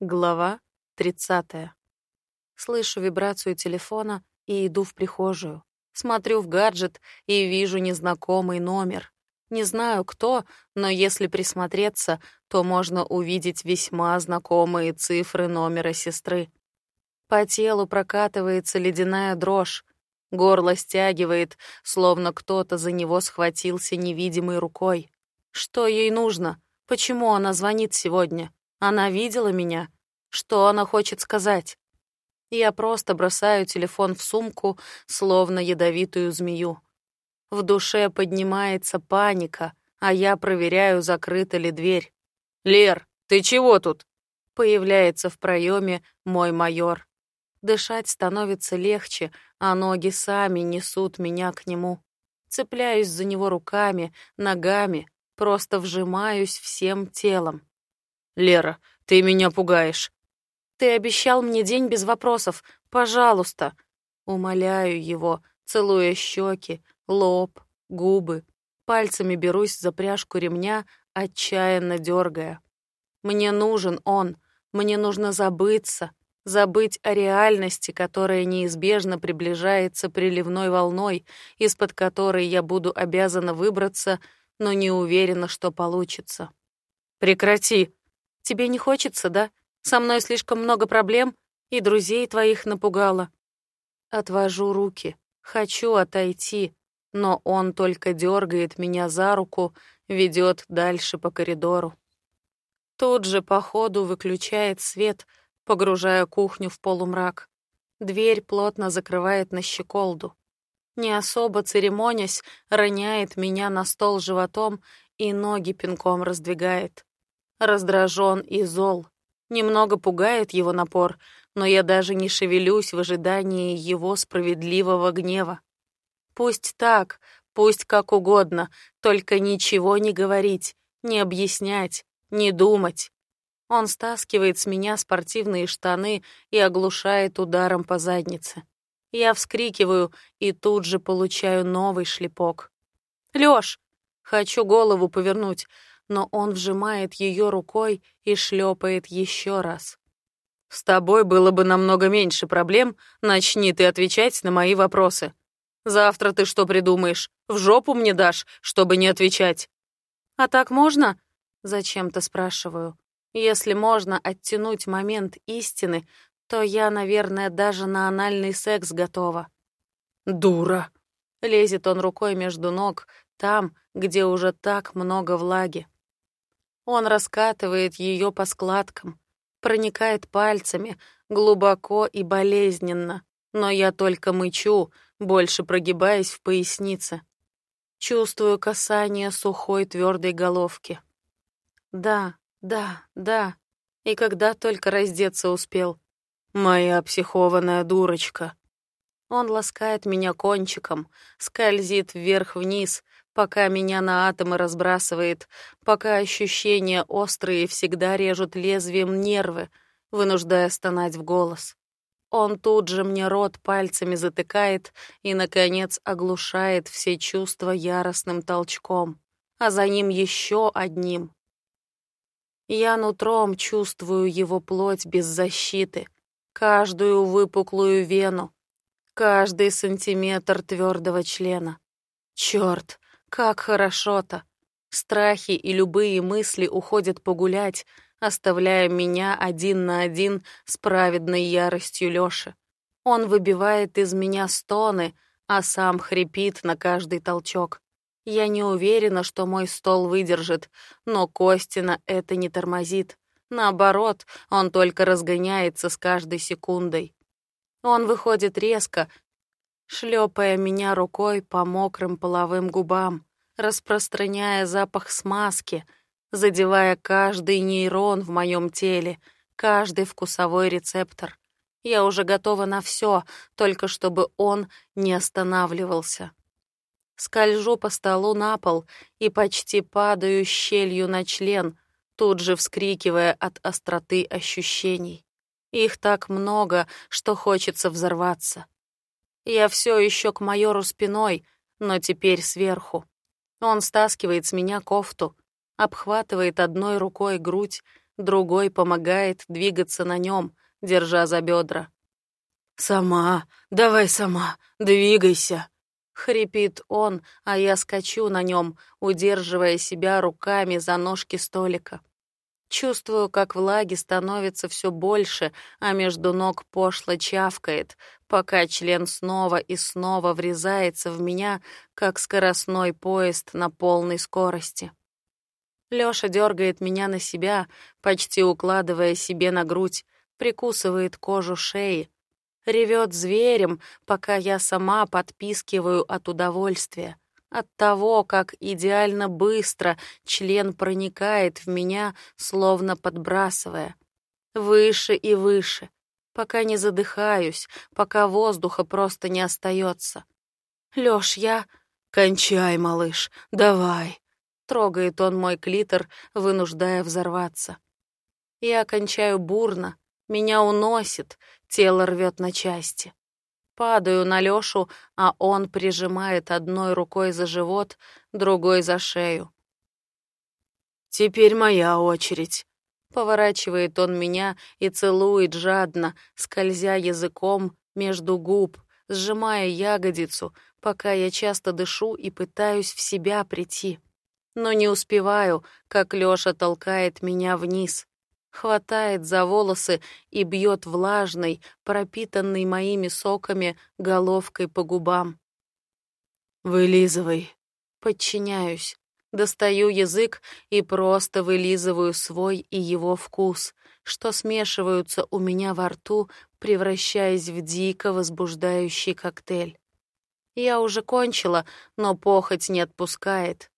Глава 30. Слышу вибрацию телефона и иду в прихожую. Смотрю в гаджет и вижу незнакомый номер. Не знаю кто, но если присмотреться, то можно увидеть весьма знакомые цифры номера сестры. По телу прокатывается ледяная дрожь. Горло стягивает, словно кто-то за него схватился невидимой рукой. Что ей нужно? Почему она звонит сегодня? Она видела меня? Что она хочет сказать? Я просто бросаю телефон в сумку, словно ядовитую змею. В душе поднимается паника, а я проверяю, закрыта ли дверь. «Лер, ты чего тут?» Появляется в проеме мой майор. Дышать становится легче, а ноги сами несут меня к нему. Цепляюсь за него руками, ногами, просто вжимаюсь всем телом. «Лера, ты меня пугаешь». «Ты обещал мне день без вопросов. Пожалуйста». Умоляю его, целуя щеки, лоб, губы. Пальцами берусь за пряжку ремня, отчаянно дергая. Мне нужен он. Мне нужно забыться, забыть о реальности, которая неизбежно приближается приливной волной, из-под которой я буду обязана выбраться, но не уверена, что получится. «Прекрати!» Тебе не хочется, да? Со мной слишком много проблем, и друзей твоих напугала. Отвожу руки, хочу отойти, но он только дергает меня за руку, ведет дальше по коридору. Тут же по ходу выключает свет, погружая кухню в полумрак. Дверь плотно закрывает на щеколду. Не особо церемонясь, роняет меня на стол животом и ноги пинком раздвигает раздражен и зол. Немного пугает его напор, но я даже не шевелюсь в ожидании его справедливого гнева. Пусть так, пусть как угодно, только ничего не говорить, не объяснять, не думать. Он стаскивает с меня спортивные штаны и оглушает ударом по заднице. Я вскрикиваю и тут же получаю новый шлепок. «Лёш!» Хочу голову повернуть, но он вжимает ее рукой и шлепает еще раз. «С тобой было бы намного меньше проблем, начни ты отвечать на мои вопросы. Завтра ты что придумаешь? В жопу мне дашь, чтобы не отвечать?» «А так можно?» — зачем-то спрашиваю. «Если можно оттянуть момент истины, то я, наверное, даже на анальный секс готова». «Дура!» — лезет он рукой между ног, там, где уже так много влаги. Он раскатывает ее по складкам, проникает пальцами, глубоко и болезненно, но я только мычу, больше прогибаясь в пояснице. Чувствую касание сухой твердой головки. Да, да, да. И когда только раздеться успел. Моя психованная дурочка. Он ласкает меня кончиком, скользит вверх-вниз, пока меня на атомы разбрасывает, пока ощущения острые всегда режут лезвием нервы, вынуждая стонать в голос. Он тут же мне рот пальцами затыкает и, наконец, оглушает все чувства яростным толчком, а за ним еще одним. Я нутром чувствую его плоть без защиты, каждую выпуклую вену, каждый сантиметр твердого члена. Черт, как хорошо-то! Страхи и любые мысли уходят погулять, оставляя меня один на один с праведной яростью Лёши. Он выбивает из меня стоны, а сам хрипит на каждый толчок. Я не уверена, что мой стол выдержит, но Костина это не тормозит. Наоборот, он только разгоняется с каждой секундой. Он выходит резко, шлепая меня рукой по мокрым половым губам, распространяя запах смазки, задевая каждый нейрон в моем теле, каждый вкусовой рецептор. Я уже готова на все, только чтобы он не останавливался. Скольжу по столу на пол и почти падаю щелью на член, тут же вскрикивая от остроты ощущений. Их так много, что хочется взорваться. Я все еще к майору спиной, но теперь сверху. Он стаскивает с меня кофту, обхватывает одной рукой грудь, другой помогает двигаться на нем, держа за бедра. «Сама, давай сама, двигайся!» Хрипит он, а я скачу на нем, удерживая себя руками за ножки столика. Чувствую, как влаги становится все больше, а между ног пошло чавкает, пока член снова и снова врезается в меня, как скоростной поезд на полной скорости. Лёша дергает меня на себя, почти укладывая себе на грудь, прикусывает кожу шеи, ревет зверем, пока я сама подпискиваю от удовольствия от того, как идеально быстро член проникает в меня, словно подбрасывая. Выше и выше, пока не задыхаюсь, пока воздуха просто не остается. Лёш, я... Кончай, малыш, давай. Трогает он мой клитор, вынуждая взорваться. Я кончаю бурно, меня уносит, тело рвет на части. Падаю на Лёшу, а он прижимает одной рукой за живот, другой за шею. «Теперь моя очередь». Поворачивает он меня и целует жадно, скользя языком между губ, сжимая ягодицу, пока я часто дышу и пытаюсь в себя прийти. Но не успеваю, как Лёша толкает меня вниз хватает за волосы и бьет влажной, пропитанной моими соками, головкой по губам. «Вылизывай». Подчиняюсь. Достаю язык и просто вылизываю свой и его вкус, что смешиваются у меня во рту, превращаясь в дико возбуждающий коктейль. Я уже кончила, но похоть не отпускает.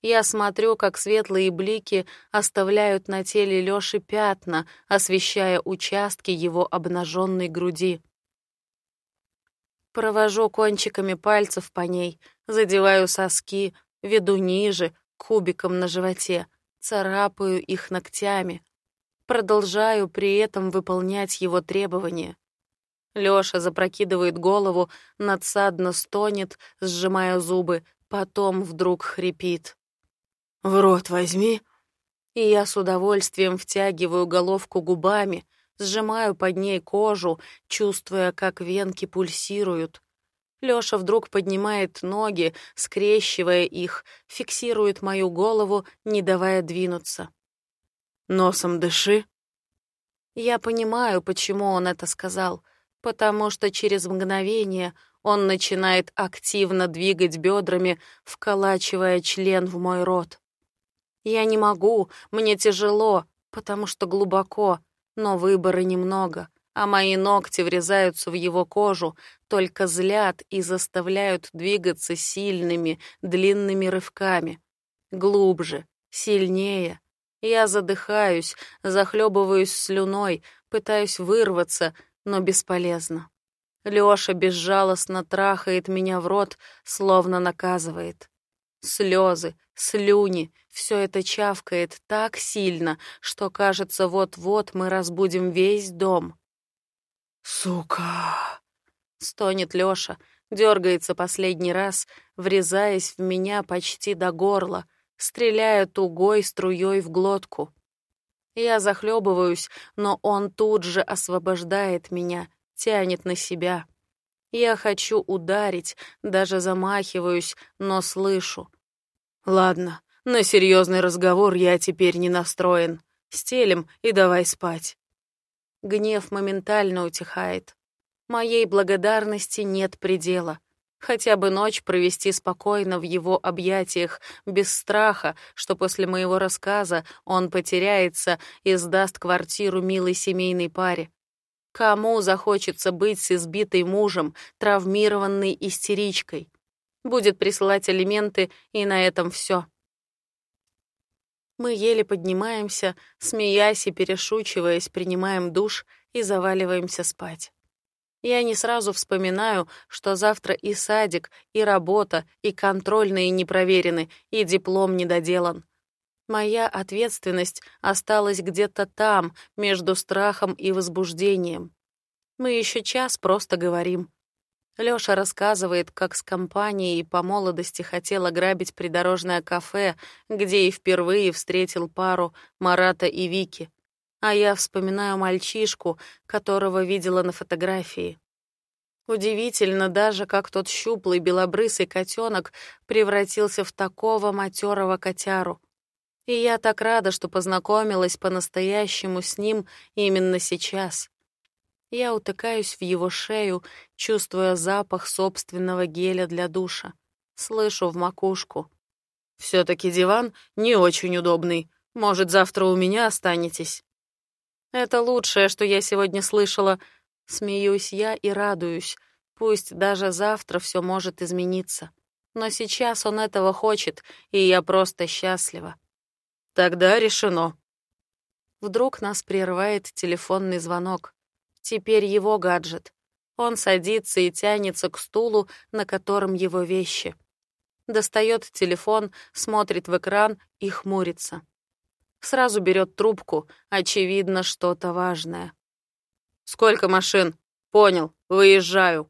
Я смотрю, как светлые блики оставляют на теле Лёши пятна, освещая участки его обнаженной груди. Провожу кончиками пальцев по ней, задеваю соски, веду ниже, кубиком на животе, царапаю их ногтями. Продолжаю при этом выполнять его требования. Лёша запрокидывает голову, надсадно стонет, сжимая зубы, потом вдруг хрипит. В рот возьми. И я с удовольствием втягиваю головку губами, сжимаю под ней кожу, чувствуя, как венки пульсируют. Лёша вдруг поднимает ноги, скрещивая их, фиксирует мою голову, не давая двинуться. «Носом дыши». Я понимаю, почему он это сказал, потому что через мгновение он начинает активно двигать бедрами, вколачивая член в мой рот. Я не могу, мне тяжело, потому что глубоко, но выбора немного, а мои ногти врезаются в его кожу, только злят и заставляют двигаться сильными, длинными рывками. Глубже, сильнее. Я задыхаюсь, захлебываюсь слюной, пытаюсь вырваться, но бесполезно. Лёша безжалостно трахает меня в рот, словно наказывает. Слезы, слюни, все это чавкает так сильно, что кажется, вот-вот мы разбудим весь дом. «Сука!» — стонет Лёша, дергается последний раз, врезаясь в меня почти до горла, стреляя тугой струей в глотку. Я захлебываюсь, но он тут же освобождает меня, тянет на себя. Я хочу ударить, даже замахиваюсь, но слышу. Ладно, на серьезный разговор я теперь не настроен. Стелим и давай спать. Гнев моментально утихает. Моей благодарности нет предела. Хотя бы ночь провести спокойно в его объятиях, без страха, что после моего рассказа он потеряется и сдаст квартиру милой семейной паре. Кому захочется быть с избитой мужем, травмированной истеричкой? Будет присылать алименты, и на этом все. Мы еле поднимаемся, смеясь и перешучиваясь, принимаем душ и заваливаемся спать. Я не сразу вспоминаю, что завтра и садик, и работа, и контрольные не проверены, и диплом не доделан. Моя ответственность осталась где-то там, между страхом и возбуждением. Мы еще час просто говорим. Лёша рассказывает, как с компанией по молодости хотел ограбить придорожное кафе, где и впервые встретил пару Марата и Вики. а я вспоминаю мальчишку, которого видела на фотографии. Удивительно даже, как тот щуплый белобрысый котенок превратился в такого матерого котяру. И я так рада, что познакомилась по-настоящему с ним именно сейчас. Я утыкаюсь в его шею, чувствуя запах собственного геля для душа. Слышу в макушку. все таки диван не очень удобный. Может, завтра у меня останетесь?» «Это лучшее, что я сегодня слышала», Смеюсь я и радуюсь. Пусть даже завтра все может измениться. Но сейчас он этого хочет, и я просто счастлива. Тогда решено. Вдруг нас прерывает телефонный звонок. Теперь его гаджет. Он садится и тянется к стулу, на котором его вещи. Достает телефон, смотрит в экран и хмурится. Сразу берет трубку, очевидно, что-то важное. «Сколько машин?» «Понял, выезжаю».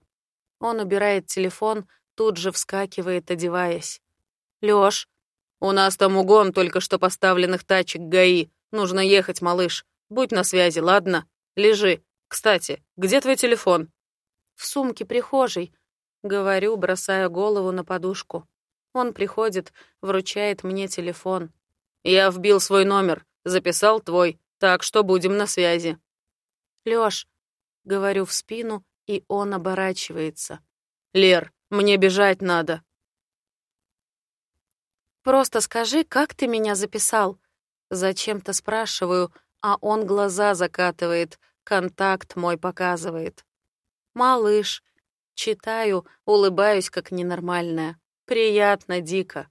Он убирает телефон, тут же вскакивает, одеваясь. «Лёш, у нас там угон только что поставленных тачек ГАИ. Нужно ехать, малыш. Будь на связи, ладно? Лежи. Кстати, где твой телефон?» «В сумке прихожей», — говорю, бросая голову на подушку. Он приходит, вручает мне телефон. «Я вбил свой номер, записал твой, так что будем на связи». «Лёш», — говорю в спину, и он оборачивается. «Лер, мне бежать надо». «Просто скажи, как ты меня записал?» Зачем-то спрашиваю, а он глаза закатывает, контакт мой показывает. «Малыш». Читаю, улыбаюсь, как ненормальная. Приятно, дико.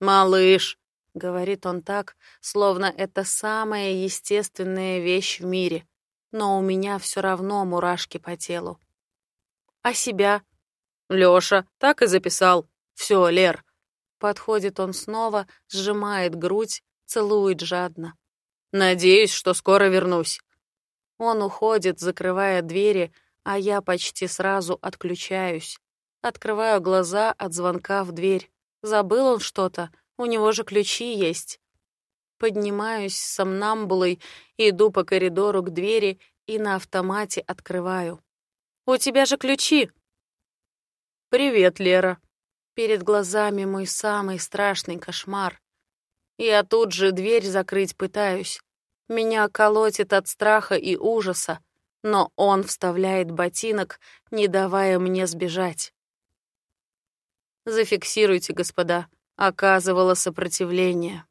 «Малыш», — говорит он так, словно это самая естественная вещь в мире но у меня все равно мурашки по телу. А себя? Лёша, так и записал. Все, Лер. Подходит он снова, сжимает грудь, целует жадно. Надеюсь, что скоро вернусь. Он уходит, закрывая двери, а я почти сразу отключаюсь. Открываю глаза от звонка в дверь. Забыл он что-то, у него же ключи есть. Поднимаюсь с сомнамбулой, иду по коридору к двери и на автомате открываю. «У тебя же ключи!» «Привет, Лера!» Перед глазами мой самый страшный кошмар. Я тут же дверь закрыть пытаюсь. Меня колотит от страха и ужаса, но он вставляет ботинок, не давая мне сбежать. Зафиксируйте, господа. Оказывала сопротивление.